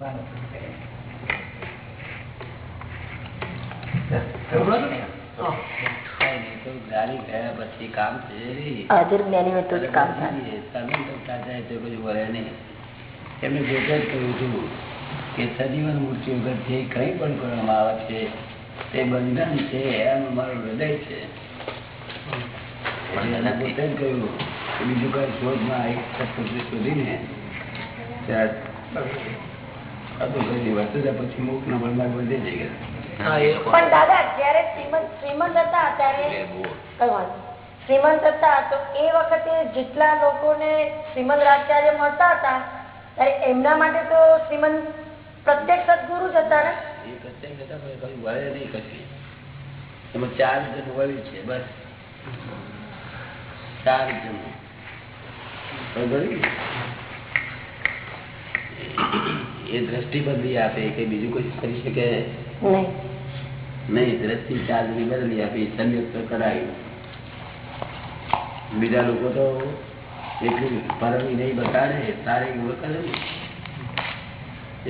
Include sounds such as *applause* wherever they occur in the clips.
એમને જોતે જ કહ્યું મૃત્યુ વગર જે કંઈ પણ કરવામાં આવે છે, તે બંધન છે એનું મારું હૃદય છે. પોતે જ કહ્યું બીજું કઈ શોધમાં તત્વ શોધીને પછી મુખ નો બળમાં વધે જઈ ગયા પણ દાદા જયારે શ્રીમંત શ્રીમંત હતા ત્યારે કઈ વાંધો શ્રીમંત હતા તો એ વખતે જેટલા લોકોને શ્રીમંત રાજચાર્ય મળતા હતા ત્યારે એમના માટે તો શ્રીમંત પ્રત્યક્ષ સદગુરુ જ હતા ને? એ પ્રત્યેક જતા કોઈ કઈ વળે નહીં કશું. એમાં ચાર જણ વળી છે બસ. ચાર જણ? એ દ્રષ્ટિ બદલી આપે કે બીજું કોઈ કરી શકે? નહીં. નહીં દ્રષ્ટિ ચાર જણી બદલી આપે સંયુક્ત કરાયું. બીજા લોકો તો એટલું પરમ વિનય બતાડે તારે એવું કરે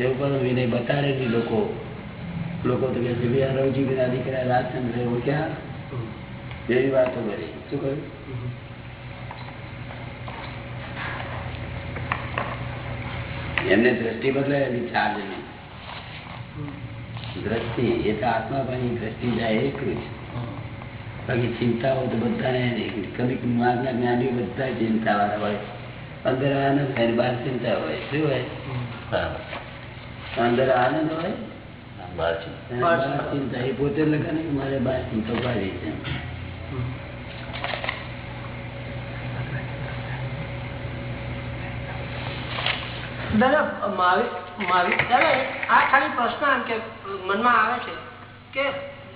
એવું પણ વિનય બતાડે નહીં લોકો. લોકો તો કે છે "ભઈ રવજી દીકરા રાજચંદ્ર એવું ક્યાં એવી વાતો કરી. શું કહ્યું? એમને દ્રષ્ટિ બદલાયેલી ચાર જણી દ્રષ્ટિ એ તો આત્મા પાણી દ્રષ્ટિ જાય એક જ. બાકી ચિંતાઓ તો બધાને કદીક માર્ગના જ્ઞાનીઓ બધા ચિંતા વાળા હોય. અંદર આનંદ થાય બહાર ચિંતા હોય. શું હોય? અંદર આનંદ હોય? બહાર ચિંતા. એ પોતે લખાને મારે બહાર ચિંતા પાડી છે. દાદા માવી માવી દાદા આ ખાલી પ્રશ્ન એમ કે મનમાં આવે છે કે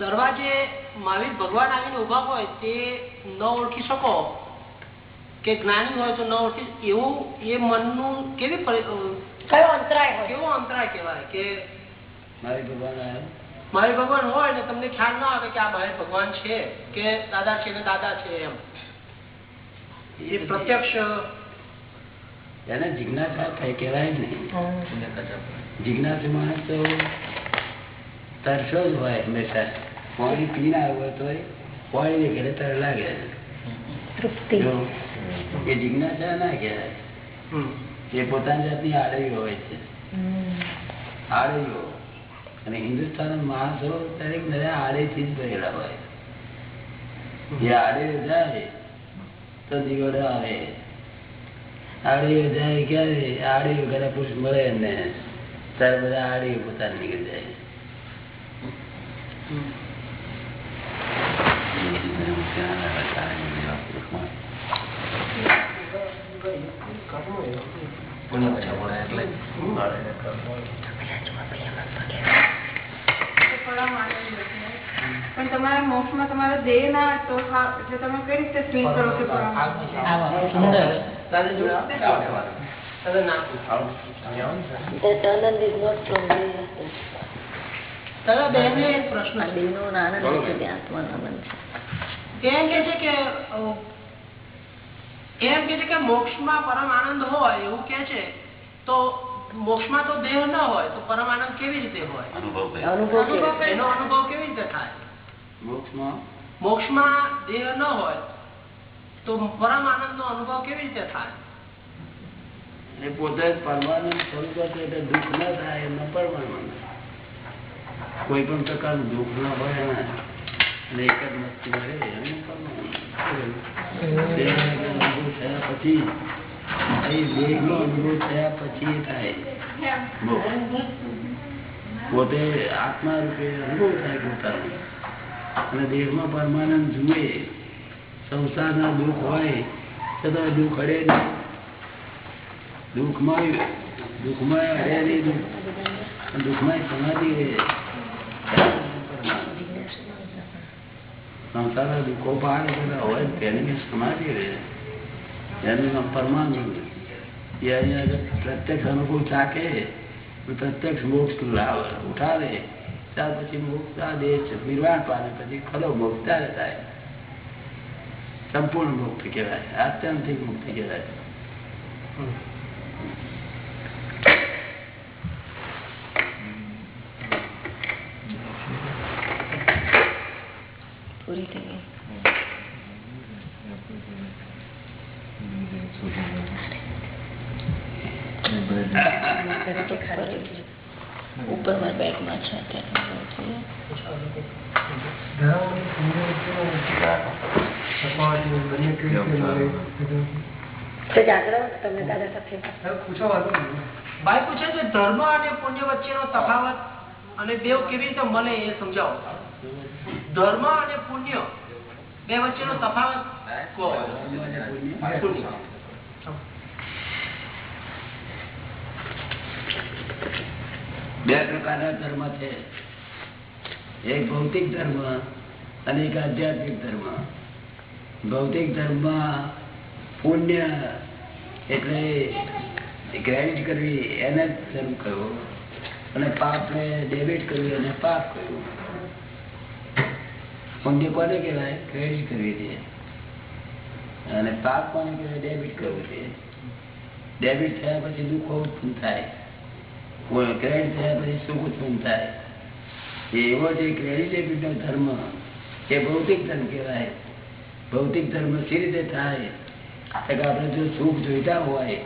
દરવાજે મહાવીર ભગવાન આવીને ઊભા હોય તે ન ઓળખી શકો? કે જ્ઞાની હોય તો ન ઓળખી એવું એ મનનું કેવી કયો અંતરાય હોય? કેવો અંતરાય કહેવાય કે મારે ભગવાન આવ્યો મારી ભગવાન હોય ને તમને ખ્યાલ ના આવે કે આ મારી ભગવાન છે કે દાદા છે ને દાદા છે એમ. એ પ્રત્યક્ષ એને જિજ્ઞાસા થાય કહેવાય જ નહીં. જિજ્ઞાસુ માણસ તો તરસો જ હોય હંમેશા. પાણી પીને આવ્યો તો પાણી ઘરે તર લાગે. તૃપ્તિ. એ જિજ્ઞાસા ના કહેવાય. એ પોતાની જાતની આડવી હોય છે. આડવીઓ. અને હિન્દુસ્તાન માણસો દરેક બધા આડેથી જ ભરેલા હોય. જે આડે જાય તો દીવડો આવે. આડીઓ જાય ક્યારે? આડીઓ ઘરે પુરુષ મળે ને ત્યારે બધા આડીઓ પોતાને નીકળી જાય. પણ તમારા મોક્ષમાં તમારો દેહ ના તો હા, એટલે તમે કઈ રીતે ફીલ કરો કે ના એમ કે છે કે મોક્ષમાં મોક્ષમાં પરમ આનંદ હોય એવું કે છે તો મોક્ષમાં તો દેહ ન હોય તો પરમ આનંદ કેવી રીતે હોય? અનુભવ એનો અનુભવ કેવી રીતે થાય? મોક્ષમાં? મોક્ષમાં દેહ ન હોય તો પરમ આનંદ નો અનુભવ કેવી રીતે થાય? પોતે પરમાનંદ સ્વરૂપ એટલે દુઃખ ના થાય એમનો પરમાનંદ કોઈ પણ પ્રકારનું દુઃખ ના હોય એના. અને એક જ મસ્તી મળે એનું પરમાનંદ. અનુભવ થયા પછી દેહ નો અનુભવ થયા પછી એ થાય. પોતે આત્મા રૂપે અનુભવ થાય પોતાનો. અને દેહમાં પરમાનંદ જુએ. સંસારના દુઃખ હોય છતાં દુઃખ અડે નહીં. દુઃખમાં દુઃખમાં અડે નહીં. દુઃખ દુઃખમાં સમાધિ રહે. સંસારના દુઃખો પાડે બધા હોય, તેની સમાધિ રહે. એનું નામ પરમાનંદ એ અહીંયા પ્રત્યક્ષ અનુકૂળ ચાકે પ્રત્યક્ષ મોક્ષ લાવે, ઉઠાવે. ત્યાર પછી મોક્ષ આ દેહ છે નિર્વાણ પામે, પછી ખરો મોક્ષ ત્યારે થાય. સંપૂર્ણ મુક્ત કહેવાય. આત્યંતિક મુક્તિ કહેવાય પૂરી થઈ ગઈ ઉપર મારા બેગમાં છે તમને દાદા સાથે ભાઈ પૂછે છે ધર્મ અને પુણ્ય વચ્ચેનો તફાવત અને બેવ કેવી રીતે મળે એ સમજાવો. ધર્મ અને પુણ્ય બે વચ્ચેનો તફાવત કહો. બે પ્રકારના ધર્મ છે. એક ભૌતિક ધર્મ અને એક આધ્યાત્મિક ધર્મ. ભૌતિક ધર્મ પુણ્ય એટલે ક્રેડિટ કરવી એને ધર્મ કહ્યો અને પાપને ડેબિટ કરવી અને પાપ કહ્યું પુણ્ય કોને કહેવાય? ક્રેડિટ કરવી છે. અને પાપ કોને કહેવાય? ડેબિટ કરવું છે. ડેબિટ થયા પછી દુઃખો ઉત્પન્ન થાય. ક્રેડિટ થયા પછી સુખ ઉત્પન્ન થાય. એવો જે ક્રેડિટ નો ધર્મ એ ભૌતિક ધર્મ કહેવાય. ભૌતિક ધર્મ સી રીતે થાય? આપણે જો સુખ જોઈતા હોય,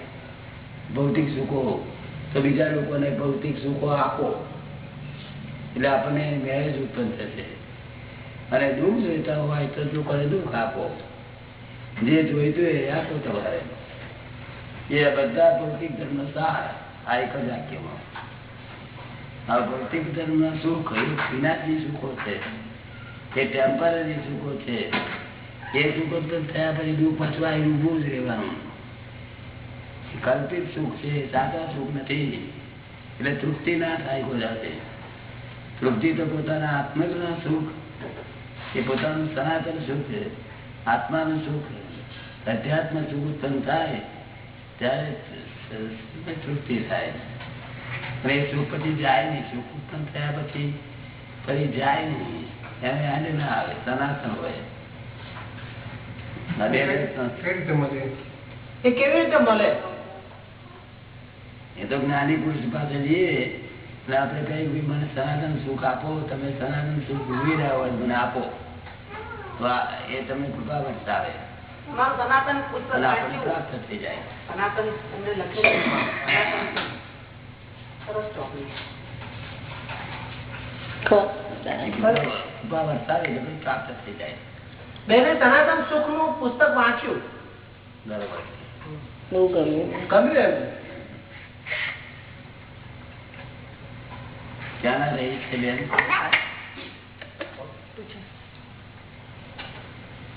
ભૌતિક સુખો, તો બીજા લોકોને ભૌતિક સુખો આપો. એટલે આપણને મેરેજ ઉત્પન્ન થશે. અને દુઃખ જોઈતા હોય તો લોકોને દુઃખ આપો. જે જોઈતું એ આપો તમારે. એ બધા ભૌતિક ધર્મ સાર. આ એક જ વાક્યમાં. આ ભૌતિક ધર્મ સુખ એ વિનાશની સુખો છે. એ ટેમ્પરરી સુખો છે. એ સુખો થયા પછી દુઃખ પચવાય ઊભું જ રહેવાનું. કલ્પિત સુખ છે, સાચા સુખ નથી. એટલે તૃપ્તિ ના થાય કોઈ તૃપ્તિ તો પોતાના આત્મજના સુખ. એ પોતાનું સનાતન સુખ છે. આત્માનું સુખ. અધ્યાત્મ સુખ ઉત્પન્ન થાય, ત્યારે તૃપ્તિ થાય. અને એ સુખ પછી જાય નહીં. સુખ ઉત્પન્ન થયા પછી, ફરી જાય નહીં. એને આને ના આવે, સનાતન હોય. એ કેવી રીતે મળે એ તો જ્ઞાની પુરુષ પાસે જઈએ એટલે આપણે કહીએ મને સનાતન સુખ આપો તમે સનાતન સુખ ભૂલી રહ્યા હોય મને આપો તો એ તમને કૃપા વરસાવે તમારું સનાતન આપણને પ્રાપ્ત થઈ જાય સનાતન કૃપા વરસાવે પ્રાપ્ત થઈ જાય બેને સનાતન સુખનું પુસ્તક વાંચ્યું બરોબર. બહુ ગમ્યું. ગમ્યું એમ? ક્યાંના રહી છે બેન?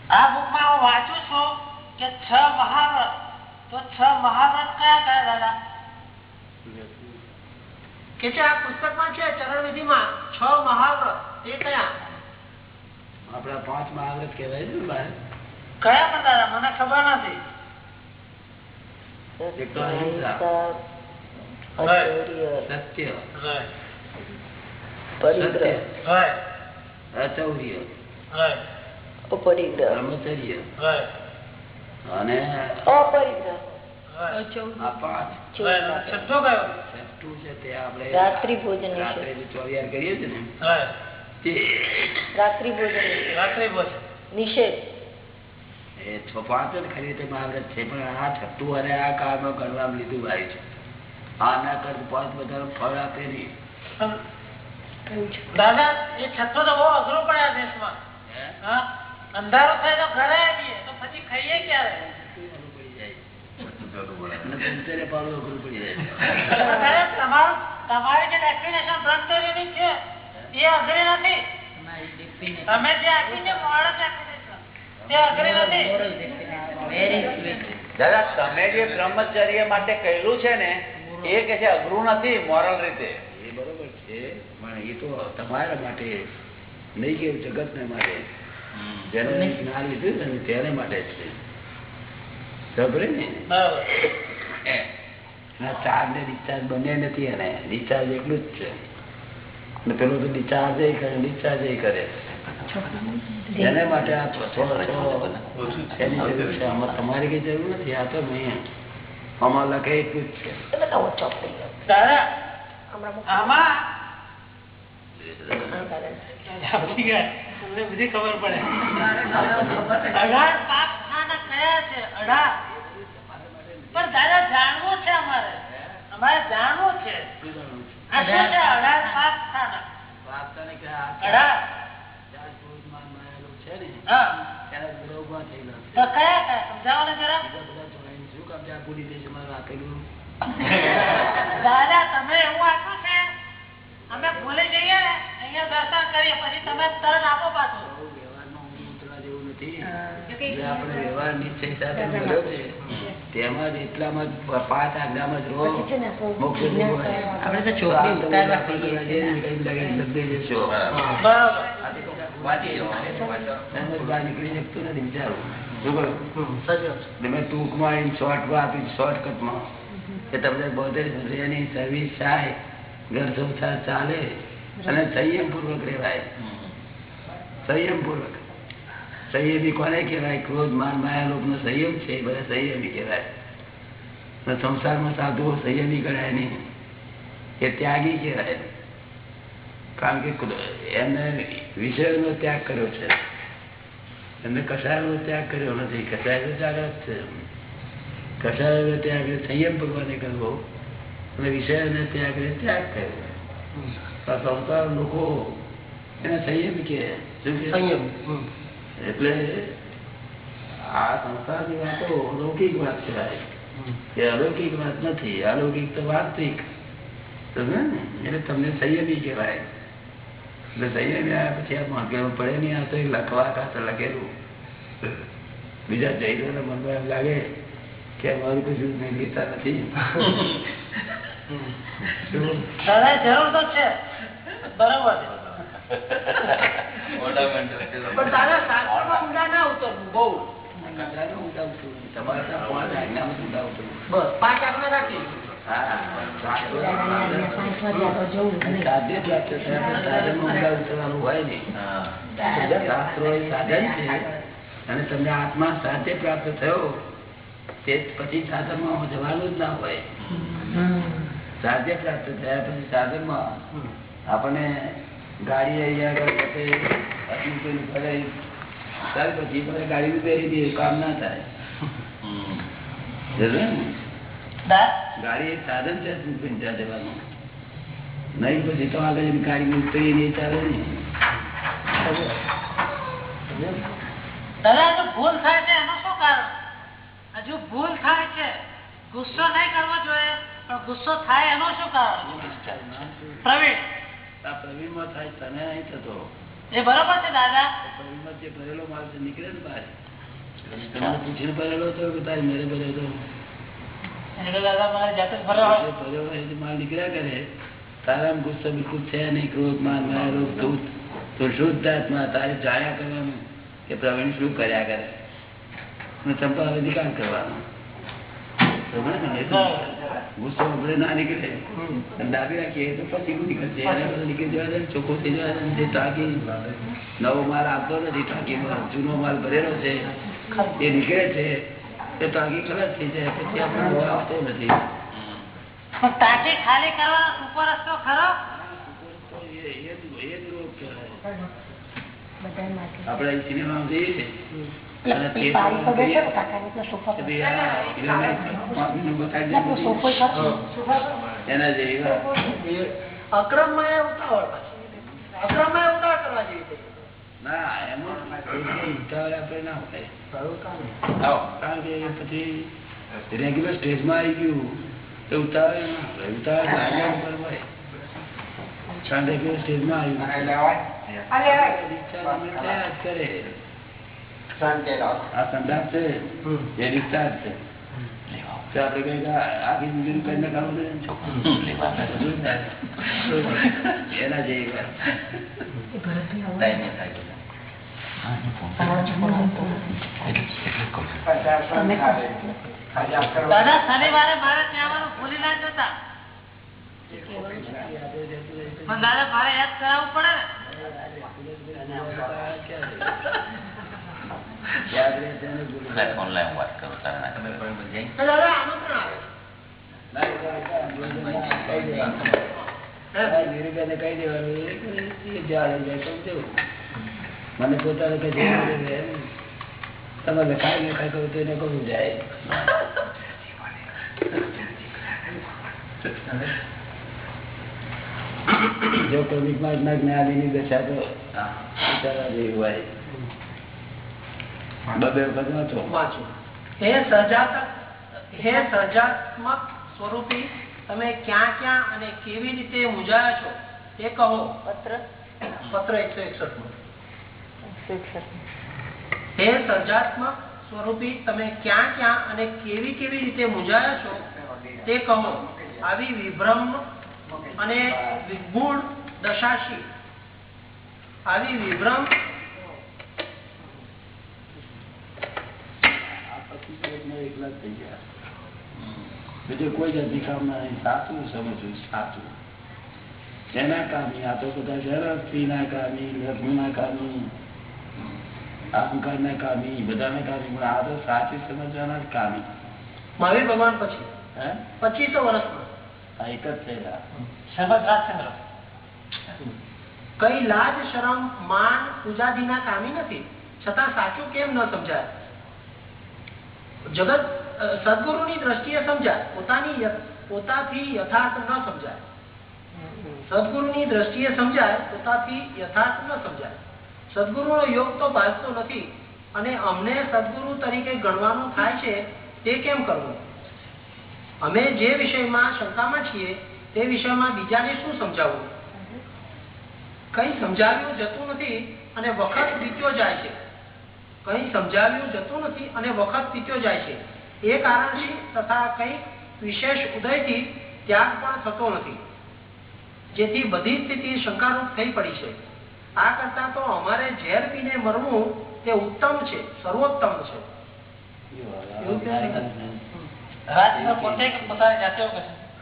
આ બુકમાં હું વાંચું છું કે છ મહાવ્રત તો છ મહાવ્રત કયા કયા દાદા? કે છે આ પુસ્તકમાં છે ચરણ વિધિમાં છ મહાવ્રત તે કયા? આપણા પાંચ મહાવ્રત કેવાય છે ને બહાર? કયા પણ દાદા મને ખબર નથી. રાત્રિ ભોજન રાત્રે જે કરીએ છીએ ને રાત્રિ ભોજન. રાત્રિ ભોજન. નિષેધ. એ છ જ ખરી રીતે મહાવ્રત છે પણ આ છઠ્ઠું અને આ કાળમાં ગણવામાં લીધું ભાઈ છે. આ ના કર પાંચ બધા ફળ આપે નહીં દાદા એ છઠ્ઠો તો બહુ અઘરો પડે આ દેશમાં. હા? અંધારો થાય તો ઘરે આવીએ તો પછી ખાઈએ ક્યારે? *laughs* તમારું તમારે જે ડેફિનેશન બ્રહ્મચર્યની છે. એ અઘરી નથી. તમે જે આપી છે મોડલ ડેફિનેશન તે અઘરી નથી. દાદા તમે જે બ્રહ્મચર્ય માટે કહેલું છે ને એ કે છે અઘરું નથી મોરલ રીતે. એ બરોબર છે પણ એ તો તમારા માટે નહીં કેવું જગત ને માટે જેને જ્ઞાન લીધું છે ને તેને માટે છે. ખબર ને? બરાબર. ચાર્જ ને ડિસ્ચાર્જ બંને નથી એને. ડિસ્ચાર્જ એટલું જ છે. અને પેલું તો ડિસ્ચાર્જ કરે ડિસ્ચાર્જ કરે. એને માટે આ આમાં તમારી કઈ જરૂર નથી આ તો મેં આમાં લખે એટલું જ છે. બધી ખબર પડે. પાપ સ્થાન કયા છે. અઢાર પણ દાદા જાણવું છે અમારે. અમારે જાણવું છે? હા. દાદા તમે એવું આપ્યું છે? અમે ભૂલી જઈએ ને અહીંયા દર્શન કરીએ પછી તમે તરત આપો પાછું. વ્યવહાર વ્યવહારમાં ઊંડું ઉતરવા જેવું નથી. આપડે આપણે વ્યવહાર નિશ્ચય સાથે મળ્યો છે. તેમાં જ એટલામાં પાંચ આજ્ઞામાં જ રહો મોક્ષ આપણે તો છોકરી ઉતારવા આપણે કહીએ કરવા જઈએ ને કઈ લાગે લગ્ન જશો. બરોબર. એમ જ બહાર નીકળી શકતું નથી બિચારું. શું ટૂંકમાં એમ શોર્ટમાં આપી શોર્ટકટમાં કે તમને બોતેર વર્ષની સર્વિસ થાય ઘર સંસાર ચાલે અને સંયમ પૂર્વક રહેવાય. સંયમ પૂર્વક સંયમી કોને કહેવાય? ક્રોધ, માન, માયા લોક નો સંયમ છે બધા સંયમી કહેવાય. સંસારમાં સાધુઓ સંયમી ગણાય નહીં. એ ત્યાગી કહેવાય. કારણ કે એમને વિષયનો ત્યાગ કર્યો છે. એમને કસાયનો ત્યાગ કર્યો નથી. કસાયનો ત્યાગ જ છે. કસાયનો ત્યાગ સંયમ ભગવાને કરવો. અને વિષયને ત્યાગ ત્યાગ કર્યો સંસાર લોકો એને સંયમ કે સંયમ. એટલે આ સંસારની વાતો અલૌકિક વાત કહેવાય એ અલૌકિક વાત નથી અલૌકિક તો વાસ્તવિક સમજે ને? એટલે તમને સંયમી કહેવાય એટલે સંયમી આવ્યા પડે નહીં આ તો લખવા ખાતર લખેલું બીજા જૈનોના મનમાં એમ લાગે કે અમારું કશું નહીં લેતા નથી જરૂર તો છે બરોબર પણ દાદા શાસ્ત્રમાં ઊંડા ના ઉતરવું બહુ. પાંચ આજ્ઞા રાખી. સાધન અને તમને આત્મા સાધ્ય પ્રાપ્ત થયો તે પછી સાધનમાં જવાનું જ ના હોય. સાધ્ય પ્રાપ્ત થયા પછી સાધનમાં આપણને ગાડી અહીંયા પછી ગાડી પહેરી દે કામ ના થાય. ગાડી એક સાધન છે ત્યાં જવાનું? નહીં પછી તો આગળ ગાડી ઉતરી નહીં ચાલે નહીં દાદા તો ભૂલ થાય છે એનું શું કારણ? હજુ ભૂલ થાય છે. ગુસ્સો નહીં કરવો જોઈએ પણ ગુસ્સો થાય એનું શું કારણ? પ્રવીણ. આ પ્રવીણમાં થાય તને નહીં થતો. એ બરોબર છે દાદા. પ્રવીણમાં જે ભરેલો માલ છે નીકળે ને બહાર. તમને પૂછીને ભરેલો હતો કે તારી મેરે ભરેલો હતો? મારે જાતે જ માલ નીકળ્યા કરે. તારામ ગુસ્સો બિલકુલ છે નહીં ક્રોધ માન લોભ તું શુદ્ધ આત્મા તારે જાણ્યા કરવાનું કે પ્રવીણ શું કર્યા કરે? ચંપા હવે નિકાલ કરવાનો. ગુસ્સો આપણે ના નીકળે નવો માલ આવતો નથી ટાંકીમાં જૂનો માલ ભરેલો છે એ નીકળે છે એ ટાંકી ખરાબ થઈ જાય પછી આપણો આવતો નથી ટાંકી ખાલી જઈએ છીએ. પાછી રેગ્યુલર સ્ટેજમાં આવી ગયું તો હોય કારણ રેગ્યુલર સ્ટેજમાં આવ્યું કરે આ સંદાપ છે? એ ડિસ્ચાર્જ છે. તો કઈ આખી જિંદગી કઈ નખાવું એના જેવી. દાદા શનિવારે મારે ત્યાં ભૂલી ના જતા. દાદા મારે યાદ કરાવવું પડે ને. યાદ રહે તેને ભૂલી જાય. તો દાદા આમંત્રણ આવે ના, એ તો આપણે કઈ દેવાનું. આ ધીરુભાઈને કહી દેવાનું. મને પોતાને કઈ. તમે લખાય લખાય કરો તો એને કહું જાય જો ક્રમિક માર્ગ ના દશા તો વિચારવા જેવું હોય બબે વખત વાંચો વાંચો હે સર્જાતક હે સર્જાત્મક સ્વરૂપી તમે ક્યાં ક્યાં અને કેવી રીતે મૂંઝાયા છો તે કહો પત્ર પત્ર એકસો એકસઠમાં હે સર્જાત્મક સ્વરૂપી તમે ક્યાં ક્યાં અને કેવી કેવી રીતે મૂંઝાયા છો તે કહો આવી વિભ્રમ અને વિગુણ દશાશી આવી વિભ્રમ આ પચીસ વર્ષમાં એકલા થઈ ગયા. બીજું કોઈ જાતની કામના નહીં સાચું સમજવું સાચું. એના કામી આ તો બધા જરા સ્ત્રીના કામી લગ્નના કામી અહંકારના કામી બધાના કામી. પણ આ તો સાચી સમજવાના જ કામી. મહાવીર ભગવાન પછી? હે? પચીસો વર્ષમાં. આ એક જ થયેલા કઈ લાજ શરમ માન પૂજાદીના કામી નથી. છતાં સાચું કેમ ન સમજાય? જગત સદગુરુની દ્રષ્ટિએ સમજાય. પોતાની પોતાથી યથાર્થ ન સમજાય. સદગુરુની દ્રષ્ટિએ સમજાય, પોતાથી યથાર્થ ન સમજાય. સદગુરુનો યોગ તો ભાગતો નથી. અને અમને સદગુરુ તરીકે ગણવાનું થાય છે, તે કેમ કરવું? અમે જે વિષયમાં શંકામાં છીએ, તે વિષયમાં બીજાને શું સમજાવવું? કઈ સમજાવ્યું જતું નથી અને વખત વીત્યો જાય છે. કઈ સમજાવ્યું જતું નથી અને વખત વીત્યો જાય છે. એ કારણથી તથા કઈ વિશેષ ઉદયથી ત્યાગ પણ થતો નથી. જેથી બધી સ્થિતિ શંકારૂપ થઈ પડી છે. આ કરતા તો અમારે ઝેર પીને મરવું તે ઉત્તમ છે સર્વોત્તમ છે.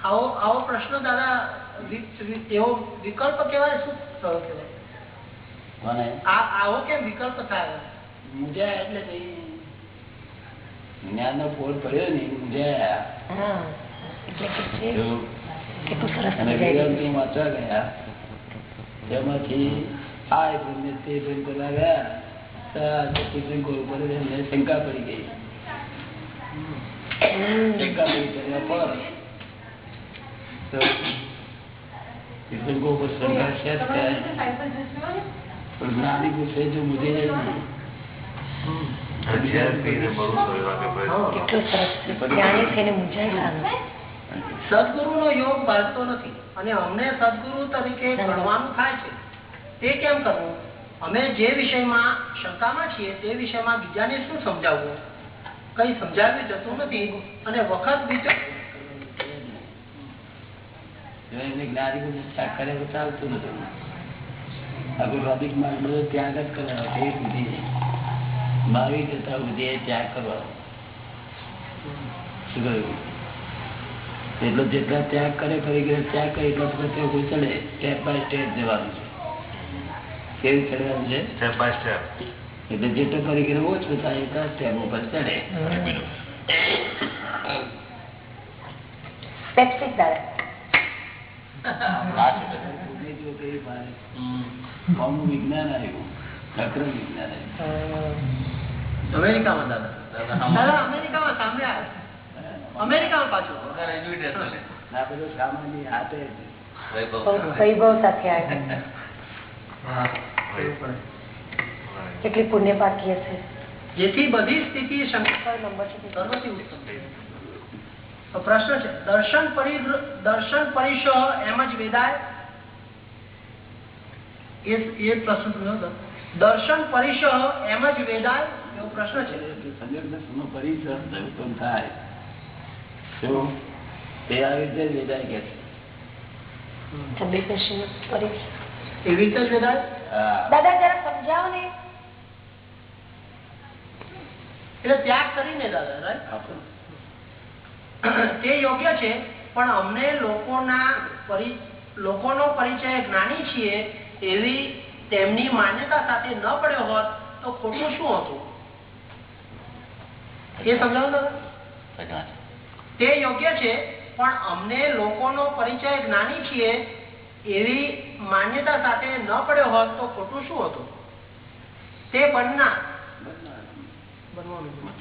આવો આવો પ્રશ્ન દાદા એવો વિકલ્પ કેવાય? શું થયો કેવાય? આ આવો કેમ વિકલ્પ થાય? મુંજાયા એટલે નહીં જ્ઞાનનો ફોડ પડ્યો નહીં મુંજાયા હા એટલે કે છે જો કેટલું સરસ અને સમજાય વેદાંતો વાંચવા ગયા. તેમાંથી આ બ્રહ્મ તે બ્રહ્મ કરવા ગયા તો આ તીર્થંકર ઉપર એમને શંકા પડી ગઈ. શંકા પડી ગયા પર તો તીર્થંકર ઉપર શંકા છે જ થાય પણ જ્ઞાની પૂછે જો મુજે સારું સદગુરુનો યોગ બાળતો નથી. અને અમને સદગુરુ તરીકે ગણવાનું થાય છે. તે કેમ કરવું? અમે જે વિષયમાં શંકામાં છીએ તે વિષયમાં બીજાને શું સમજાવવું? કઈ સમજાવ્યું જતું નથી અને વખત બીજો જ્ઞાની નથી. માર્ગ બધો ત્યાગ જ કરવાનો તે સુધી. મારી જતા ઉદય ત્યાગ કરવા. શું કહ્યું? એટલો જેટલા ત્યાગ કરે ફરી ગયા ત્યાગ કરે એટલા વખતે કોઈ ચડે સ્ટેપ બાય સ્ટેપ જવાનું છે. કેવું ચડવાનું છે? સ્ટેપ બાય સ્ટેપ એટલે જેટલો ફરી ગયા ઓછું થાય એટલા સ્ટેપ ઉપર ચડે. વિજ્ઞાન આવ્યું. અક્રમ વિજ્ઞાન આવ્યું અમેરિકામાં દાદા દાદા અમેરિકામાં સામે આવ્યા અમેરિકામાં પાછું આ બધું સામાન્ય હાથે જ. વૈભવ સાથે આવ્યા કેટલી પુણ્ય પાકી હશે? જેથી બધી સ્થિતિ શંકા કયો નંબર છે. સર્વથી ઉત્તમ તો પ્રશ્ન છે દર્શન પરિગ્ર દર્શન પરિશ એમ જ વેદાય? એ એ પ્રશ્ન પૂછ્યો હતો. દર્શન પરિષ એમ જ વેદાંત એવો પ્રશ્ન છે. થાય. શું? તે આવી રીતે જ કે છે. છવ્વીસ દર્શન પરીક્ષ એવી રીતે જ વેદાય દાદા જરા સમજાવો ને. એટલે ત્યાગ કરીને દાદા આપણું તે યોગ્ય છે પણ અમને લોકોના લોકોનો પરિચય જ્ઞાની છીએ એવી તેમની માન્યતા સાથે ન પડ્યો હોત તો ખોટું શું હતું? એ સમજાવો તે યોગ્ય છે પણ અમને લોકોનો પરિચય જ્ઞાની છીએ એવી માન્યતા સાથે ન પડ્યો હોત તો ખોટું શું હતું? તે બનના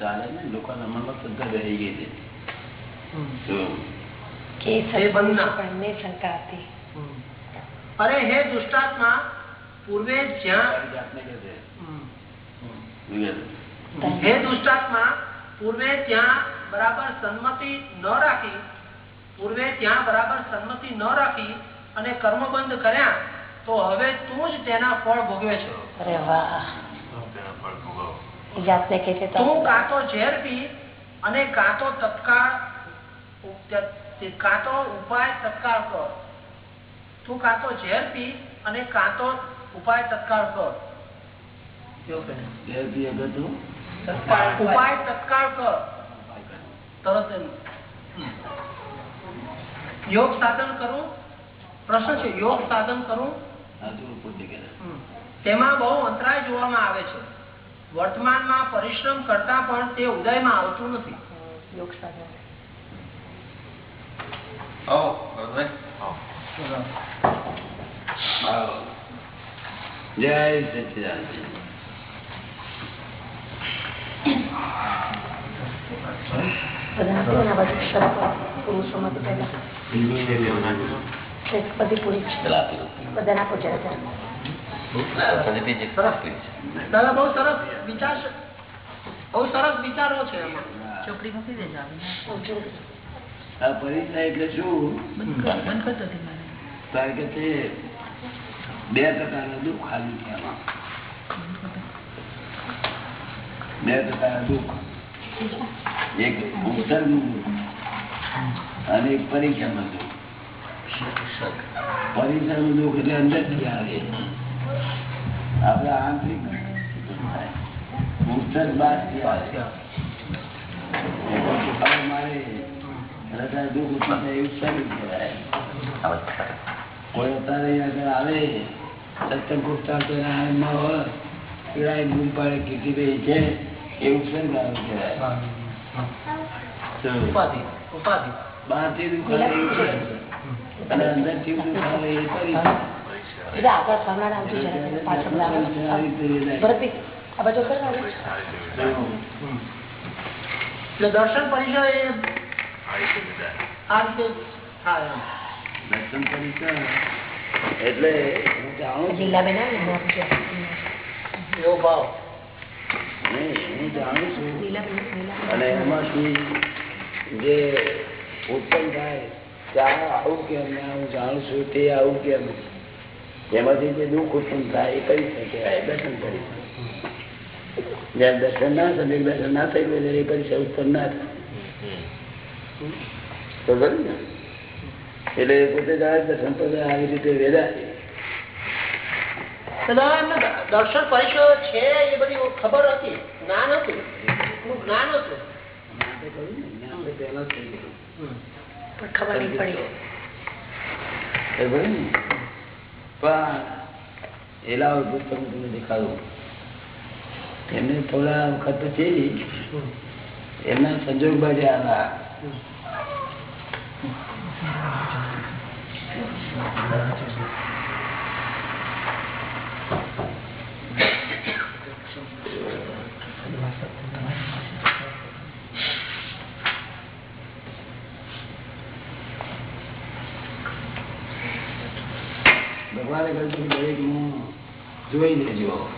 ચાલે ને લોકોના મનમાં શ્રદ્ધા રહી ગઈ છે. તો કે સત્પુરુષો પણ એમને શંકા હતી. અરે હે દુષ્ટાત્મા પૂર્વે જ્યાં. હે દુષ્ટાત્મા પૂર્વે ત્યાં બરાબર સંમતિ ન રાખી પૂર્વે ત્યાં બરાબર સંમતિ ન રાખી અને કર્મબંધ કર્યા તો હવે તું જ તેના ફળ ભોગવે છે. અરે વાહ. જાતને કે છે તું. કાં તો ઝેર પી અને કાં તો તત્કાળ કાતો કાં તો ઉપાય તત્કાળ કર. તું કાં તો ઝેર પી અને કાં તો ઉપાય તત્કાળ કર. ઉપાય. તત્કાળ કર. તરત યોગ સાધન કરું. પ્રશ્ન છે યોગ સાધન કરું? આ જો પોતે કહે છે. તેમાં બહુ અંતરાય જોવામાં આવે છે. વર્તમાનમાં પરિશ્રમ કરતા પણ તે ઉદયમાં આવતું નથી. યોગ સાધન. બધા નથી ને આ બાજુ શરત પુરુષોમાં તો પહેલા. એક બધી પૂરી છે. બધાને આપો જરા જરા. દાદા બહુ સરસ વિચાર છે. બહુ સરસ વિચારો છે એમાં. ચોપડી મૂકી દેજો આ પરિચય એટલે શું? બંધ કરતો કારણ કે તે બે પ્રકારનું દુઃખ ખાલી બે પ્રકારના દુઃખ. એક ઉત્સર્ગનું દુઃખ અને એક પરીક્ષાનું દુઃખ. પરીક્ષાનું દુઃખ એટલે અંદરથી આવે. આપણે આંતરિક ઉત્સર્ગ બહારથી મારે હૃદય દુઃખ ઉત્પન્ન એવું ઉત્સર્ગ કહેવાય. કોઈ અત્યારે આગળ આવે સત્સંગ ખૂબ ચાલતો હોય. ને આનંદમાં બૂમ પાડે કીધી રહી છે. એવું કહેવાય ઉપાધિ ઉપાધિ. બહારથી એ. અને અંદરથી એ કર. એટલે દર્શન પરિચય એ આ રીતે થાય દર્શન પરીક્ષા એટલે હું જાણું છું. એવો ભાવ. હું જાણું જે ઉત્પન્ન થાય કે આવું કેમ ને હું જાણું છું તે આવું કેમ જેમાંથી જે દુઃખ ઉત્પન્ન થાય એ કરી શકે દર્શન કરી શકે. જેમ દર્શન ના સમય દર્શન ના થઈ ગયું એ શકે ઉત્પન્ન ના થાય. તો ને? એટલે પોતે જાય દર્શન તો આવી રીતે વેદા દર્શન છે એ બધી ખબર હતી. જ્ઞાન હતું. જ્ઞાન હતું. ખબર નહીં પડી. એ ખરું ને. પણ એલા હોય પુસ્તક હું તમને દેખાડું. એમને થોડા વખત પછી એમના સંજોગ બાજુ આવ્યા ભગવાને કહ્યું દરેકનું જોઈ લેજો.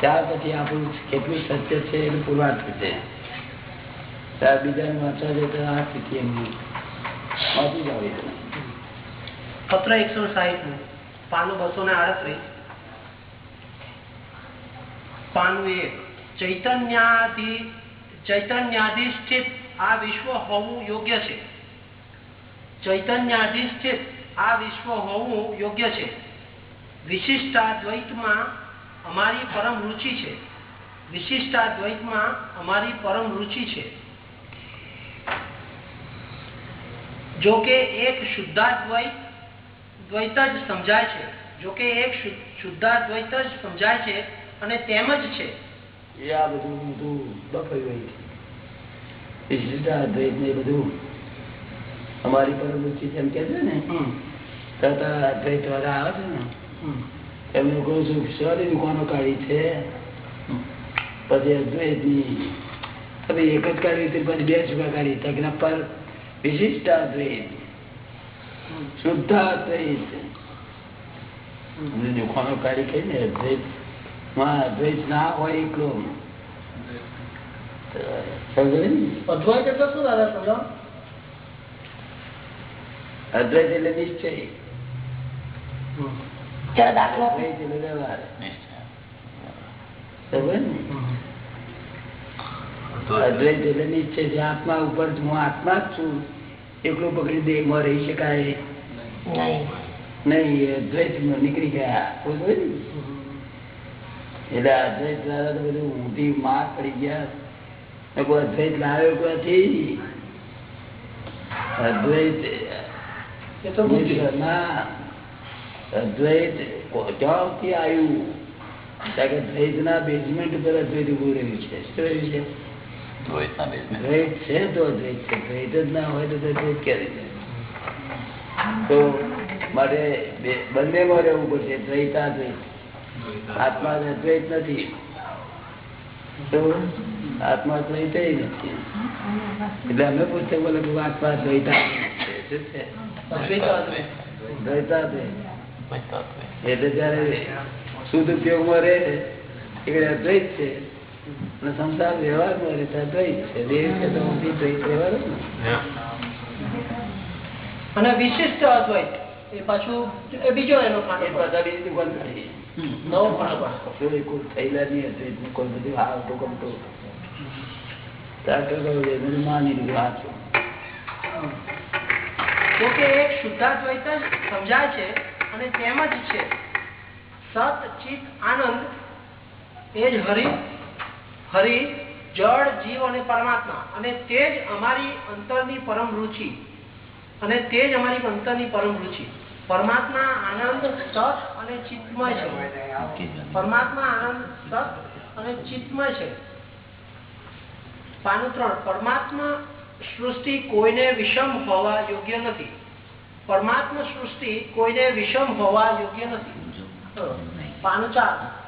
ત્યાર પછી આપણું કેટલું સત્ય છે એનું પુરવાર થશે. ત્યાર બીજાને વાંચવા તો આ સ્થિતિ એમની. વાંચી જાવ એ. પત્ર એકસો સાહીઠનું પાનું બસો ને આડત્રીસ પાનું એક. ચૈતન્યાધિ, ચૈતન્યાધિષ્ઠિત આ વિશ્વ હોવું યોગ્ય છે. ચૈતન્યાધિષ્ઠિત આ વિશ્વ હોવું યોગ્ય છે. વિશિષ્ટાદ્વૈતમાં અમારી પરમ રુચિ છે. વિશિષ્ટાદ્વૈતમાં અમારી પરમ રુચિ છે. જો કે એક શુદ્ધાદ્વૈત દ્વૈત જ સમજાય છે. જો કે એક શુદ્ધાદ્વૈત જ સમજાય છે અને તેમ જ છે. એ આ બધું બધું હોય છે. વિશિષ્ટાદ્વૈત ને બધું અમારી પરમ રુચિ છે કે છે ને. તથા અદ્વૈત વાળા આવે છે ને. એમને કહું છું સારી દુકાનો કાઢી છે? પછી અદ્વૈતની હવે એક જ કાઢી હતી પછી બે સુકા કાઢી તકના પર વિશિષ્ટ અદ્વૈત શુદ્ધ અદ્વૈત દુકાનો કાઢી કઈ ને અદ્વૈતમાં અદ્વૈત ના હોય એકલો અદ્વૈત એટલે શું દાદા અદ્વૈત એટલે નિશ્ચય. દાખલો એટલે વ્યવહાર. અદ્વૈત એટલે નિશ્ચય આત્મા ઉપર હું આત્મા જ છું. એકલું પકડી દેહમાં રહી શકાય. નહીં. નહીં એ નીકળી ગયા. એટલે અદ્વૈત લાવ્યા તો બધું ઊંધી માર પડી ગયા. કોઈ અદ્વૈત લાવ્યો ક્યાંથી? અદ્વૈત એ તો ના અદ્વૈત ક્યાંથી આવ્યું? કારણ કે દ્વૈતના બેઝમેન્ટ પર અદ્વૈત ઉભું રહ્યું છે. શું રહ્યું છે? દ્વૈત છે તો અદ્વૈત છે. દ્વૈત જ ના હોય તો અદ્વૈત ક્યારે છે તો માટે બંનેમાં રહેવું પડશે. દ્વૈતાદ્વૈત આત્મા ને અદ્વૈત નથી. તો આત્મા દ્વૈત નથી. એટલે અમે પૂછતે બોલે આત્મા દ્વૈતા અદ્વૈત. દ્વૈતાદ્વૈત એટલે જયારે શુદ્ધ ઉપયોગમાં રહે એ અદ્વૈત છે. સંસાર વ્યવહારમાં રહે તો અદ્વૈત છે. દેહ છે તો ઊંધી દ્વૈત વ્યવહાર અને વિશિષ્ટ અદ્વૈત એ પાછું બીજો એનો બીજી નવો થયેલા નહીં અદ્વૈત કોઈ બધું તો કહું માની લીધું સાચું જો કે એક શુદ્ધાદ્વૈત જ સમજાય છે અને તેમ જ છે. સત ચિત આનંદ એ જ હરિ હરિ જળ જીવ અને પરમાત્મા. અને તે જ અમારી અંતરની પરમ રુચિ. અને તે જ અમારી અંતરની પરમ રુચિ. પરમાત્મા આનંદ સત અને ચિત્તમય છે. પરમાત્મા આનંદ સત અને ચિત્તમય છે. પાનું ત્રણ. પરમાત્મા સૃષ્ટિ કોઈને વિષમ હોવા યોગ્ય નથી. પરમાત્મા સૃષ્ટિ કોઈને વિષમ હોવા યોગ્ય નથી. પાનું ચાર.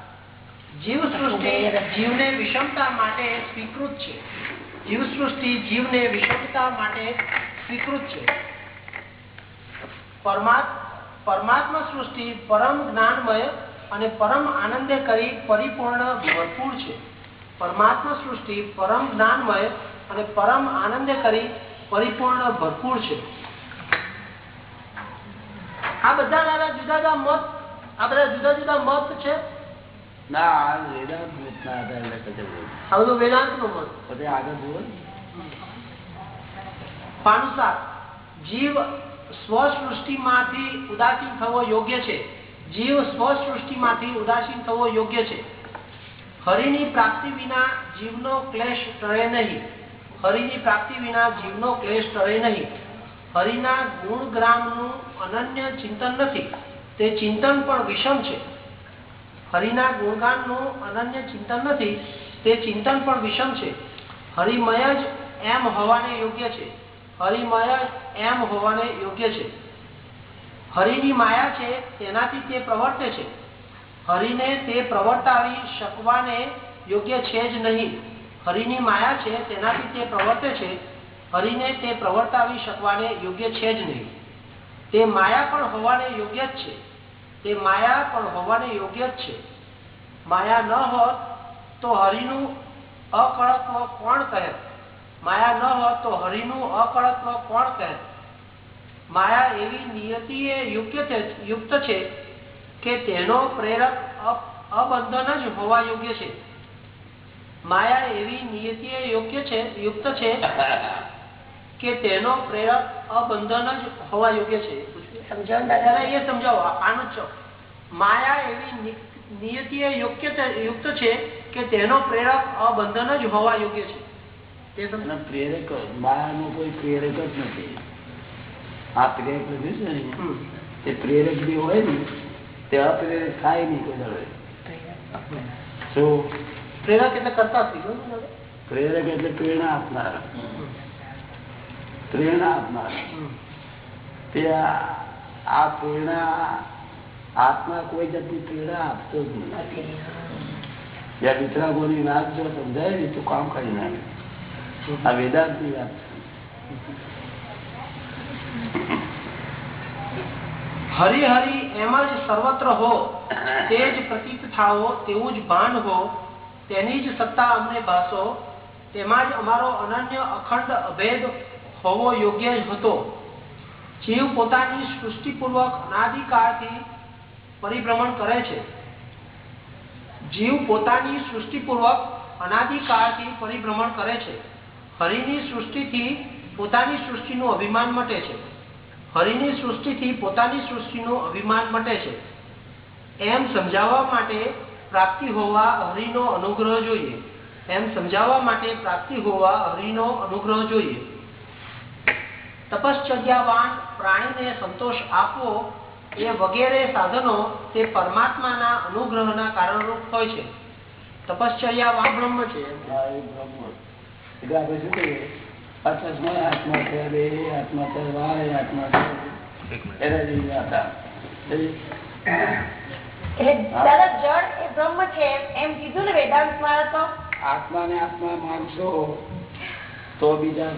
જીવ સૃષ્ટિ જીવને વિષમતા માટે સ્વીકૃત છે. જીવ સૃષ્ટિ જીવને વિષમતા માટે સ્વીકૃત છે. પરમાત્મા સૃષ્ટિ પરમ જ્ઞાનમય અને પરમ આનંદે કરી પરિપૂર્ણ ભરપૂર છે. પરમાત્મા સૃષ્ટિ પરમ જ્ઞાનમય અને પરમ આનંદે કરી પરિપૂર્ણ ભરપૂર છે. આ બધા દાદા જુદા જુદા મત આ બધા જુદા જુદા મત છે. ના આ વેદાંત મતના આધારે લખે છે બધું. આ બધું વેદાંતનું મત પછી આગળ જુઓ પાનુસાર જીવ સ્વસૃષ્ટિમાંથી ઉદાસીન થવો યોગ્ય છે. જીવ સ્વસૃષ્ટિમાંથી ઉદાસીન થવો યોગ્ય છે. હરિની પ્રાપ્તિ વિના જીવનો ક્લેશ ટળે નહીં. હરિની પ્રાપ્તિ વિના જીવનો ક્લેશ ટળે નહીં. હરિના ગુણગ્રામનું અનન્ય ચિંતન નથી. તે ચિંતન પણ વિષમ છે. હરિના ગુણગાનનું અનન્ય ચિંતન નથી, તે ચિંતન પણ વિષમ છે. હરિમય જ એમ હોવાને યોગ્ય છે. હરિમય જ એમ હોવાને યોગ્ય છે. હરિની માયા છે, તેનાથી તે પ્રવર્તે છે. હરિને તે પ્રવર્તાવી શકવાને યોગ્ય છે જ નહીં. હરિની માયા છે, તેનાથી તે પ્રવર્તે છે. હરિને તે પ્રવર્તાવી શકવાને યોગ્ય છે જ નહીં. તે માયા પણ હોવાને યોગ્ય જ છે. તે માયા પણ હોવાને યોગ્ય જ છે. માયા ન હોત તો હરિનું અકળત્વ કોણ કહે? માયા ન હોત તો હરિનું અકળત્વ કોણ કહે? માયા એવી નિયતિ છે- યુક્ત છે કે તેનો પ્રેરક અબંધન જ હોવા યોગ્ય છે. માયા એવી નિયતિ એ યોગ્ય છે, યુક્ત છે કે તેનો પ્રેરક અબંધન જ હોવા યોગ્ય છે. સમજો ને દાદા દાદા એ સમજાવો. આનું જ માયા એવી નિ- યોગ્ય યુક્ત છે કે તેનો પ્રેરક અબંધન જ હોવા યોગ્ય છે. તે સમજ અને પ્રેરક માયાનો કોઈ પ્રેરક જ નથી. આ પ્રેરક લખ્યું છે ને તે પ્રેરક જે હોય ને તે અપ્રેરક થાય નહીં કોઈ. પ્રેરક એટલે કરતા? પ્રેરક એટલે પ્રેરણા આપનાર. પ્રેરણા આપનાર. તે આ આ પ્રેરણા આત્મા કોઈ જાતની પ્રેરણા આપતો જ નથી. જ્યાં વિતરાગોની વાત જો સમજાય ને તો કામ કરી નાખે. આ વેદાંતની વાત છે. હરી હરી એમ જ સર્વત્ર હો તે જ પ્રતીત થાઓ તેવું જ ભાન હો તેની જ સત્તા અમને ભાસો તેમાં જ અમારો અનન્ય અખંડ અભેદ હોવો યોગ્ય જ હતો. જીવ પોતાની સૃષ્ટિપૂર્વક અનાદિકાળથી પરિભ્રમણ કરે છે, જીવ પોતાની સૃષ્ટિપૂર્વક અનાદિકાળથી પરિભ્રમણ કરે છે. હરિની સૃષ્ટિથી પોતાની સૃષ્ટિનું અભિમાન મટે છે. હરિની સૃષ્ટિથી પોતાની સૃષ્ટિનું અભિમાન મટે છે. એમ સમજાવવા માટે પ્રાપ્તિ હોવા હરિનો અનુગ્રહ જોઈએ. એમ સમજાવવા માટે પ્રાપ્તિ હોવા હરિનો અનુગ્રહ જોઈએ. તપશ્ચર્યાવાન પ્રાણીને સંતોષ આપવો એ વગેરે સાધનો તે પરમાત્માના અનુગ્રહના કારણરૂપ હોય છે. તપશ્ચર્યાવાન બ્રહ્મ છે. એટલે આપણે શું કહીએ? આત્મા બે આત્મા વાય આત્મા એના જેવી દાદા જળ એ બ્રહ્મ છે એમ- કીધું ને વેદાંતમાં તો આત્મા ને આત્મા માનશો તો બીજા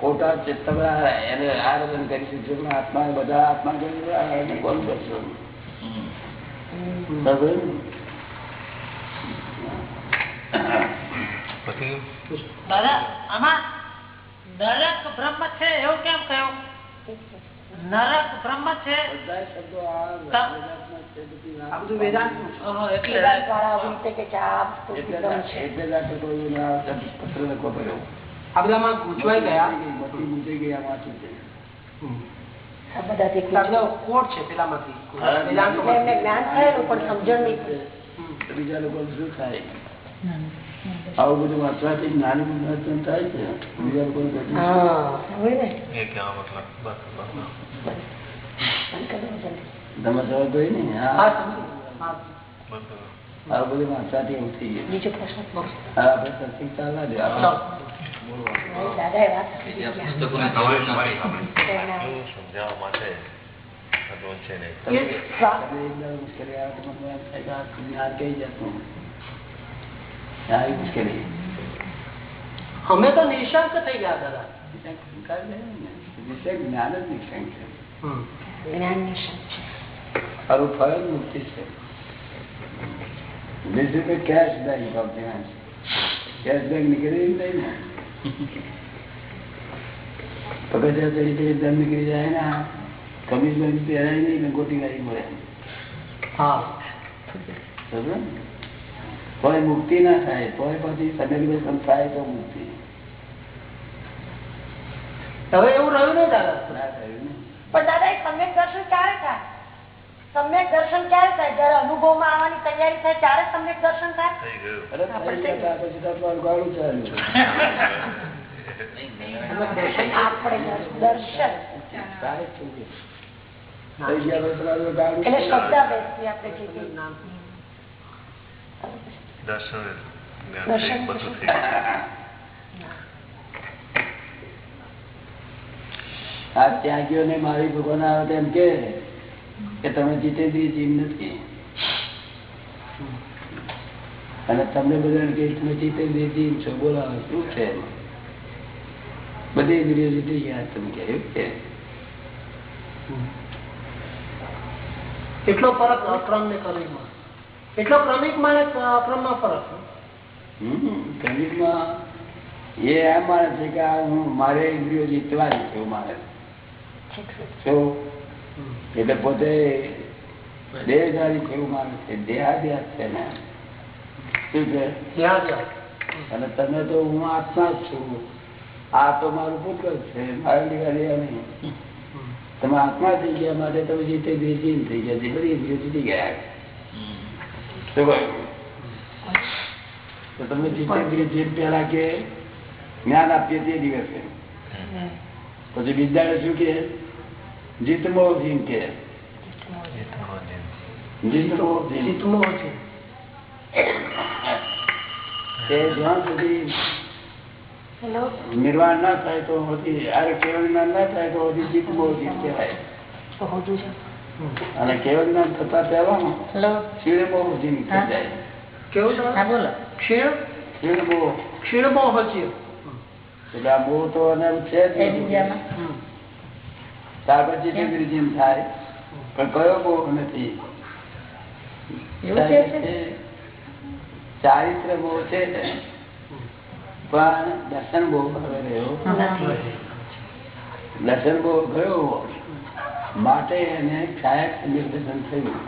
ખોટા ચિત્તમાં એને આરાધન કરી શકશો આત્મા બધા આત્મા કરી આરાધન કોણ કરશો? દાદા આમાં નરક બ્રહ્મ છે એવું કેમ કહ્યું? નરક બ્રહ્મ છે છે, છે. એટલે આ બધામાં ગૂંચવાઈ ગયા. ગૂંચાઈ ગયા વાંચું વાંચવાથી એવું થઈ ગયું. બીજો પ્રશ્ન ચાલવા દે કે અમે તો નિશંક થઈ ગયા દાદા છે જ્ઞાન જ નિશંક છે હમ. જ્ઞાનની છે ખરું ફળ મુક્તિ છે This is the cash bank of the answer. નીકળી નહીં ને પગથિયા ચડી ચડી ધન નીકળી જાય ને કમીજ બંધ પહેરાય નહીં ને ગોટી ગાડી મળે. હા. સમજો મુક્તિ ના થાય તોય પછી સમય થાય તો મુક્તિ. હવે એવું રહ્યું ને દાદા? પણ દાદા એ સમય દર્શન ક્યારે થાય સમ્યક દર્શન ક્યારે થાય? જયારે અનુભવમાં આવવાની તૈયારી થાય ત્યારે સમ્યક દર્શન થાય? ત્યાગીઓ ત્યાગીઓને મારી ભગવાન આવે તો એમ કે કે તમે જીતેન્દ્રિય જીવ નથી અને તમને બધા કે તમે જીતેન્દ્રિય જીવ છો બોલાવો શું છે બધી ઇન્દ્રિયો જીતી ગયા તમે કે એવું કે એટલો ફરક અક્રમ ને ક્રમિકમાં. એટલો ક્રમિકમાં ને અક્રમમાં ફરક હમ, ક્રમિકમાં એ એમ માને છે કે હું મારે ઇન્દ્રિયો જીતવાની છે એવું માને છે. એટલે પોતે દેહધારી છે માને છે દેહાદ્યાસ છે ને. શું છે. અને તમે તો હું આત્મા જ છું. આ તો મારું પુત્ર છે મારા લીધા નહીં. તમે આત્મા થઈ ગયા માટે તમે જીતે જીન થઈ ગયા જે બધી ઇન્દ્રિયો જીતી ગયા. શું કહ્યું? તો તમે જીતે જીત પહેલા કે જ્ઞાન આપીએ તે દિવસે. પછી બીજાને શું કે જીતમો જીન કે જીતમો જીન જીતમો છે તે જ્યાં સુધી નિર્વાણ ના થાય તો હોતી અરે કેવળ જ્ઞાન ના થાય તો હોતી જીતમો કહેવાય અને કેવળ જ્ઞાન થતા પહેલામાં હેલો ક્ષીણ બહુ જીમ થઈ કેવું બોલો ક્ષીણ ક્ષીણ બહુ ક્ષીણ બહુ હચ્યું એટલે આ બહુ તો અને છે જ બીજામાં થાય? પણ કયો મોહ નથી? ચારિત્ર બહુ છે પણ દર્શન બહુ રહ્યો દર્શન બહુ ગયો માટે એને છાયા નિર્દેશન થયું.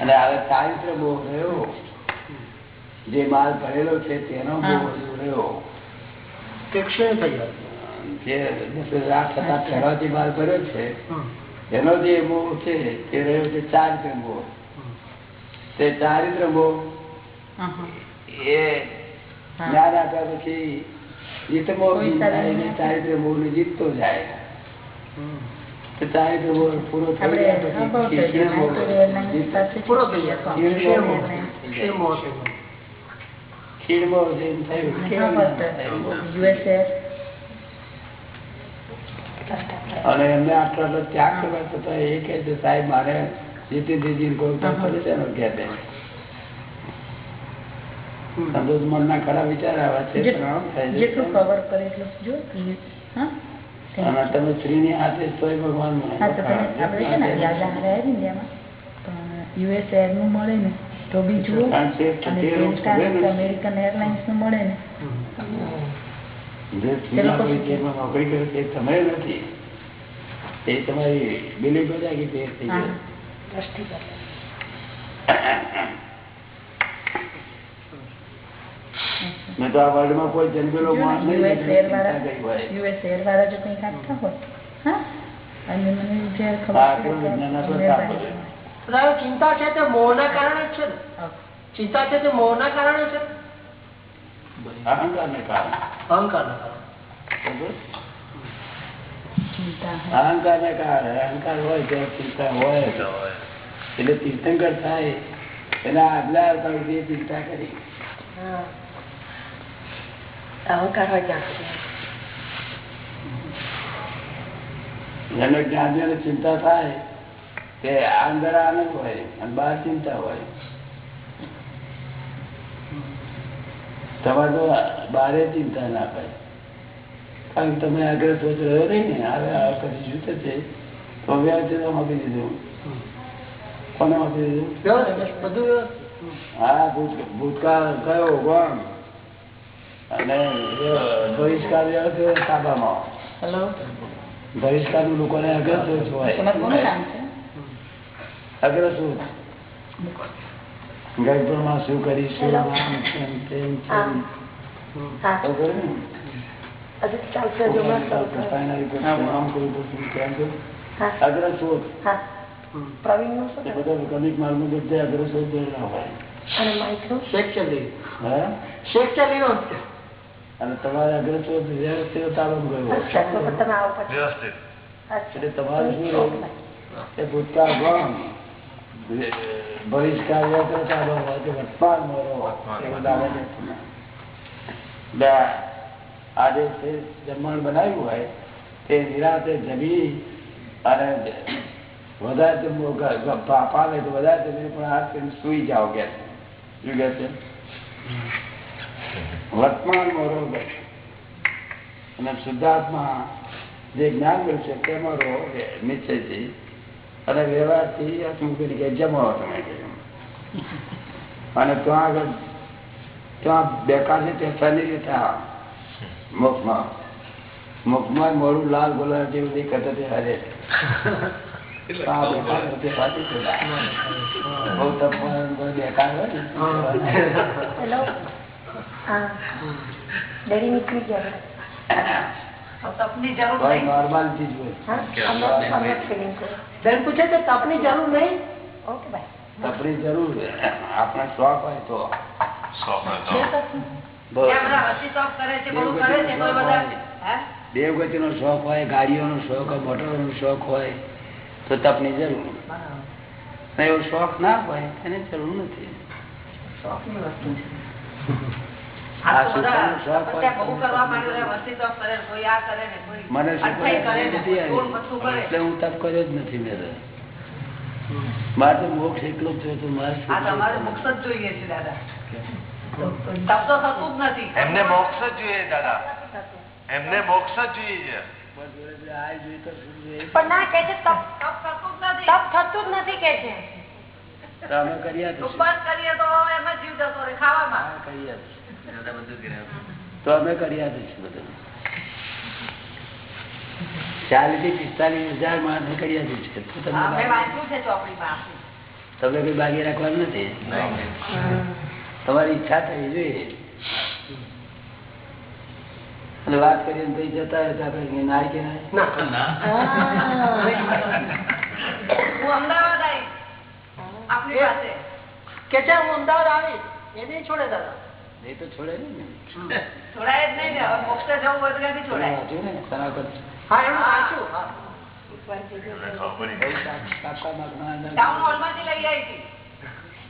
અને હવે ચારિત્ર બહુ રહ્યો જે માલ ભરેલો છે તેનો બહુ રહ્યો થઈ જાય જે જે માલ ભર્યો છે એનો જે મોહ છે તે રહ્યો છે ચારિત્ર મોહ. તે ચારિત્ર મોહ હા, હા. એ જ્ઞાન આપ્યા પછી જીતમો કોઈ સાધન જીતાય ચારિત્ર મોહ ને જીતતો જાય. તો ચારિત્ર મોહ પૂરો થઈ ગયા પછી ગયું. પૂરો થઈ. જાય ક્ષીણ ક્ષીણ મોહ. મોહ. ક્ષીણ મોહ થઈ જાય. ક્ષીણ મોહ જેમ થયું હા, કેવળ બસ. USA અને એમને આટલો આટલો ત્યાગ કરવા છતાં એ કહે છે સાહેબ મારે જીતીજી કોઈ પડે કે છે સંતોષ મનના ખરા વિચાર આવે છે. જેટલું કવર કરે એટલું જો અને તમે સ્ત્રીની હાથે તોય ભગવાન આપણે છે ને વ્યાજા હારે આવી ઇન્ડિયામાં યુએસ એરનું મળે ને તો બી જુઓ અને. અમેરિકન એરલાઇન્સનું મળે ને જે પરિચયમાં નોકરી કરે છે સમય નથી. એ તમારી બિલીફ જ આખી થઈ હા. ગઈ દ્રષ્ટિ બદલે. મેં તો આ વર્લ્ડમાં કોઈ જન્મેલો માણસ નહીં ચિંતા તો છે તે મોહના કારણે જ છે ને? ચિંતા છે તે મોહના કારણે છે અહંકારને કારણે. અહંકારના કારણે. સમજો? ચિંતા કારણે. અહંકાર હોય ત્યારે ચિંતા હોય જ. એટલે તીર્થંકર થાય એના આગલા અવતાર સુધી ચિંતા કરી. અહંકાર હોય ત્યાં સુધી. જેને જ્ઞાનીઓને ચિંતા થાય તે અંદર આનંદ હોય અને બહાર ચિંતા હોય. તમારે તો બારે ચિંતા ના થાય કારણ કે તમે આગળ સોચ રહ્યો નહીં ને હવે આ પછી જૂતે છે તો વ્યવસ્થિત આપી દીધું. કોને આપી દીધું? બધું હા ભૂત ભૂતકાળ કયો કોણ? અને બહિષ્કાર સાબામાં. હેલો બહિષ્કાર લોકોને અગ્ર સોચ તમારે કોનું હોય કામ ગણપણમાં શું કરીશું Hello. આમ તેમ તેમ હા. તેમ. હા. તો ખરું ને? હજુ ચાલશે હજુ હમણાં શરૂ થયું. ફાઇનલ કરશું, આમ કરવું પડશે, તેમ કરવું. હા. અગ્ર સોચ હા. પ્રવીણનું શું એ થયું? બધા ક્રમિક માર્ગમાં બધે અગ્ર સોચ હોય અને તમારે અગ્ર સોચ વ્યવસ્થિત તાળમ ગયો. એટલે તમારે શું ભૂતકાળ કોણ? બહિષ્કાર મરો આજે જે જમણ બનાવ્યું હોય તે નિરાતે જમી અને વધારે જમવું આવે તો વધારે જમીને પણ આ સુઈ જાઓ કે શું કે છે? વર્તમાન મોરો. અને શુદ્ધાત્મા જે જ્ઞાન મળશે તેમાં રહો નિશ્ચયથી અને વ્યવહારથી હસમુખી કે જમો તમે અને ત્યાં આગળ ત્યાં બેકાર છે ત્યાં સની રહેતા મુખમાં. મુખમાં મોડું લાલ બોલા જેવું દેખાતું તે હરે. બેકાર હોય ને તપની જરૂર નહીં. normal ચીજ હોય. હા I'm not- I'm not feeling good. બેન પૂછે છે તપની જરૂર નહીં? ઓકે બાય તપની જરૂર આપણે શોખ હોય તો. શોખ ગતિ નો શોખ હોય. ગાડીઓ? દેવગતિનો શોખ હોય મોટર નો શોખ હોય તો તપની જરૂર એવો શોખ ના હોય એને જરૂર નથી. વસ્તુ શોખની માંડ્યો છે. *laughs* હું તપ કર્યો જ નથી મેં મારે તો મોક્ષ એકલો જ જોઈતો મારે શું આ તમારે જોઈતું? મોક્ષ જ જોઈએ છે દાદા. તપ તો થતું જ નથી. એમને મોક્ષ જ જોઈએ દાદા. એમને મોક્ષ જ જોઈએ? પણ ના કે છે તપ તપ થતું જ નથી. તપ થતું જ નથી કે છે. અમે કરીએ તો એમાં જીવ જતો ખાવામાં. હા, કરી આપીશું. તો અમે કરી આપીશું બધું ચાલીસથી પિસ્તાલીસ હજાર માણસ કરી આપીશું તો તમને હા, મેં બાકી- વાંચ્યું છે ચોપડીમાં તમને કઈ બાકી રાખવાનું નથી તમારી ઈચ્છા થવી જોઈએ અને વાત કરીએ ને પછી જતા રહે તો આપણે નાય કે નાય હું અમદાવાદ આવી આપની પાસે કે છે હું અમદાવાદ આવી એ નહીં છોડે દાદા એ તો છોડે નહીં ને. છોડાય જ નહીં ને. હવે મોક્ષે જવું હોય તો ક્યાંથી છોડાય? વાંચ્યું ને સનાતન હા એનું વાંચ્યું હા. એમને ખબર પડી બહુ કાપ- કાપકા માગવા અંદર. ટાઉન હોલમાંથી લઈ આવી હતી.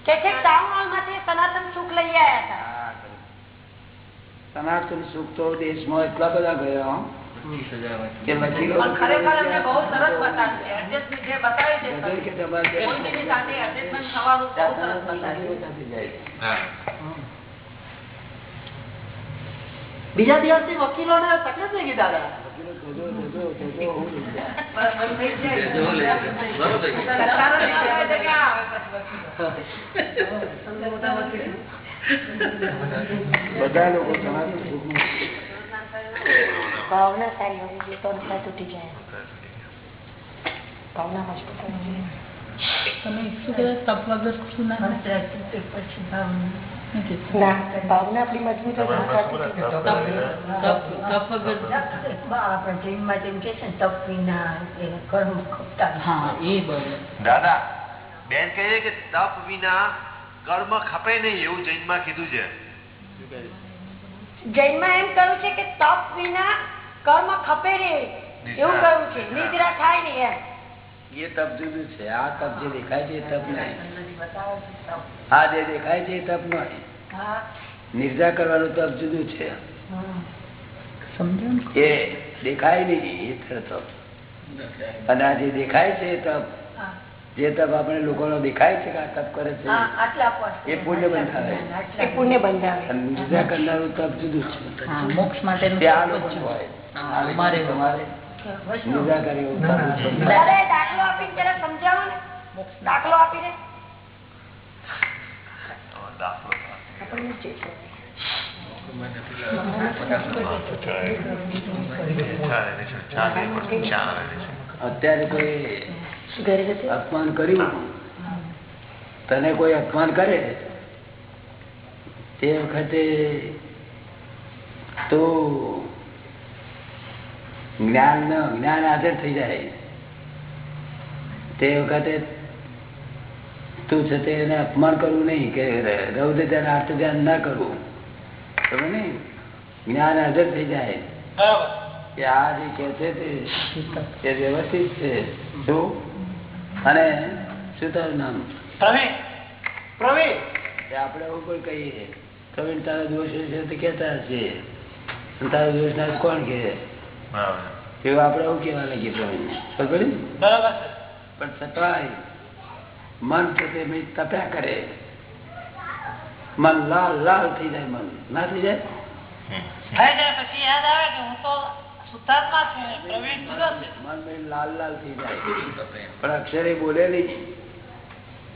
કે છે ટાઉન હોલમાંથી સનાતન સુખ લઈ આવ્યા હતા. હા, ખરું. સનાતન સુખ તો દેશમાં એટલા બધા ગયા હો. કે વકીલો છે ક્યાં આવે પછી મોટા વકીલ. બધા લોકો સનાતન સુખમાં ભાવના સારી હોવી જોઈએ તો નશા તૂટી જાય ભાવના મજબૂત હોવી જોઈએ તમે શું કહેતા તપ વગર શું ના થાય? નથી. ના ભાવના આપણી મજબૂત આપણે જૈનમાં જેમ કે છે ને તપ વિના કર્મ હા એ દાદા બેન કહે છે કે તપ વિના કર્મ ખપે નહીં એવું જૈનમાં કીધું છે. જૈનમાં એમ કહ્યું છે કે તપ વિના કર્મ ખપે નહીં. એવું કહ્યું છે. નિદ્રા થાય નહીં એમ. એ તપ જુદું છે. આ તપ જે દેખાય છે એ તપ નહીં. આ જે દેખાય છે એ તપ નહીં. નિર્જા કરવાનું તપ જુદું છે. એ દેખાય નહીં એ તપ. અને આ જે દેખાય છે એ તપ. જે તપ આપણે લોકોનો દેખાય છે કે આ તપ કરે છે હા, આટલા પર એ પુણ્ય બંધાવે. એ પુણ્ય બંધાવે. નિર્જા કરનારું તપ જુદું છે. મોક્ષ માટે આ લોકો હોય. તમારે દાખલો આપીને જરા સમજાવો ને. અત્યારે કોઈ અપમાન કર્યું તને કોઈ અપમાન કરે તે વખતે તો જ્ઞાન નો જ્ઞાન હાજર થઈ જાય. તે વખતે તું છે તે એને અપમાન કરવું નહીં કે રૌદ્ર ધ્યાન આર્થ ધ્યાન ના કરવું. ખબર નહીં? જ્ઞાન હાજર થઈ જાય. કે આ જે કે છે તે વ્યવસ્થિત છે. શું? અને શું તારું નામ? પ્રવીણ. પ્રવીણ. આપણે એવું પણ કહીએ. પ્રવીણ તારો દોષ છે તો કેતા હશે. તારો દોષ ના કોણ કે એવું આપણે એવું પ્રવીણ બરાબર. પણ છતાંય મન પોતે તપ્યા કરે. મન લાલ લાલ થઈ જાય મન. ના થઈ જાય? લાલ લાલ થઈ જાય. પણ અક્ષરે બોલે નહીં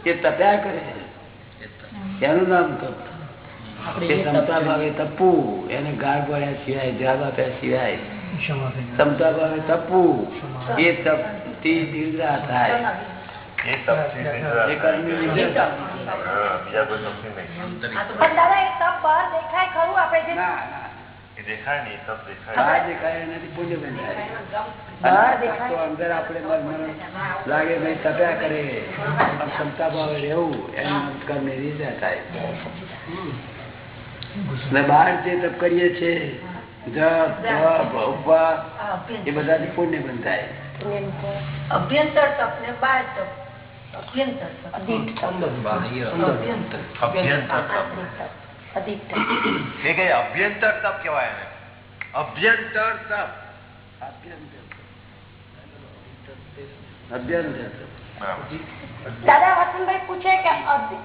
એ તપ્યા કરે. એનું નામ તપ. ક્ષમતા ભાવે તપવું. એને ગાળ પડ્યા સિવાય જવાબ આપ્યા સિવાય. ક્ષમતા ભાવે તપવું. એ નિદ્રા થાય. લાગે ભાઈ તપ્યા કરે. ક્ષમતા ભાવે રહેવું એમ કર્મની નિદ્રા થાય. ને બહાર જે તપ કરીએ છીએ એ પુણ્ય અભ્યંતર તપ. ને બાર તપ. અભ્યંતર. તપ. અભ્યંતર અભ્યંતર તપ. અભ્યંતર તપ. અભ્યંતર તપ. દાદા વસંતભાઈ પૂછે કે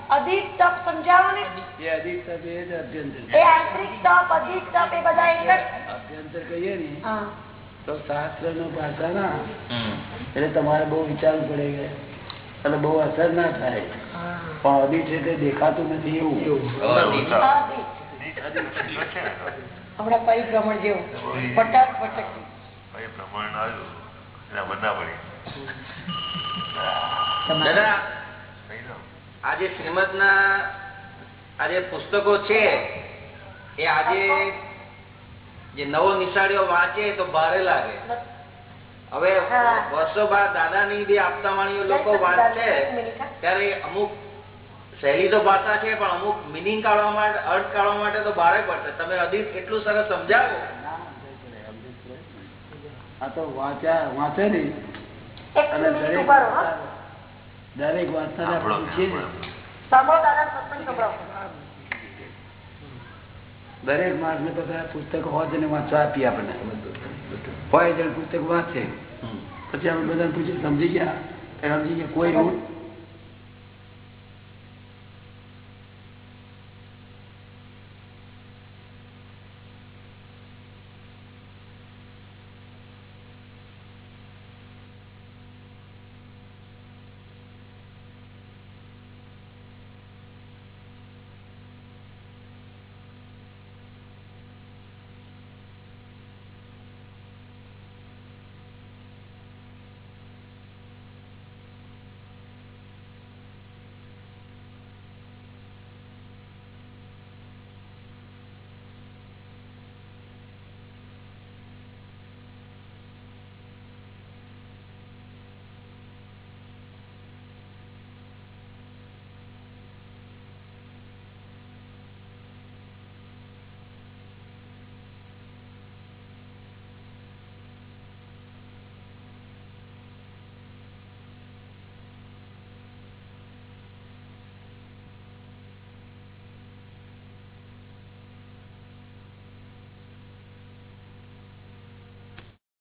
અધિક તપ સમજાવો ને એ અધિક તપ એ જ અભ્યંતર એ આંતરિક તપ અધિક તપ એ બધા એક જ? અભ્યંતર કહીએ ને તો શાસ્ત્ર નો ભાષા ના એટલે તમારે બહુ વિચારવું પડે કે એટલે બહુ અસર ના થાય. પણ અધિક છે તે દેખાતું નથી એવું. હમણાં પરિભ્રમણ જેવું. ફટાક ફટક. પરિભ્રમણ પ્રમાણ આવ્યું. એના બધા પડી દાદા કહી દો. આ જે શ્રીમદ ના આજે પુસ્તકો છે એ આજે જે નવો નિશાળીઓ વાંચે તો ભારે લાગે હવે વર્ષો બાદ દાદાની બી આપતા વાણીઓ લોકો વાંચે ત્યારે અમુક સહેલી તો ભાષા છે પણ અમુક મિનિંગ કાઢવા માટે અર્થ કાઢવા માટે તો ભારે પડશે તમે અધિક એટલું સરસ સમજાવો આ તો વાંચ્યા વાંચે ને એક અને મિનિટ દરેક દરેક માણસ ને બધા પુસ્તક હોય ને વાંચવા આપીએ આપણને. હોય જણ પુસ્તક વાંચે. પછી આપણે બધા પૂછીએ સમજી ગયા? સમજી ગયા? કોઈ રૂલ?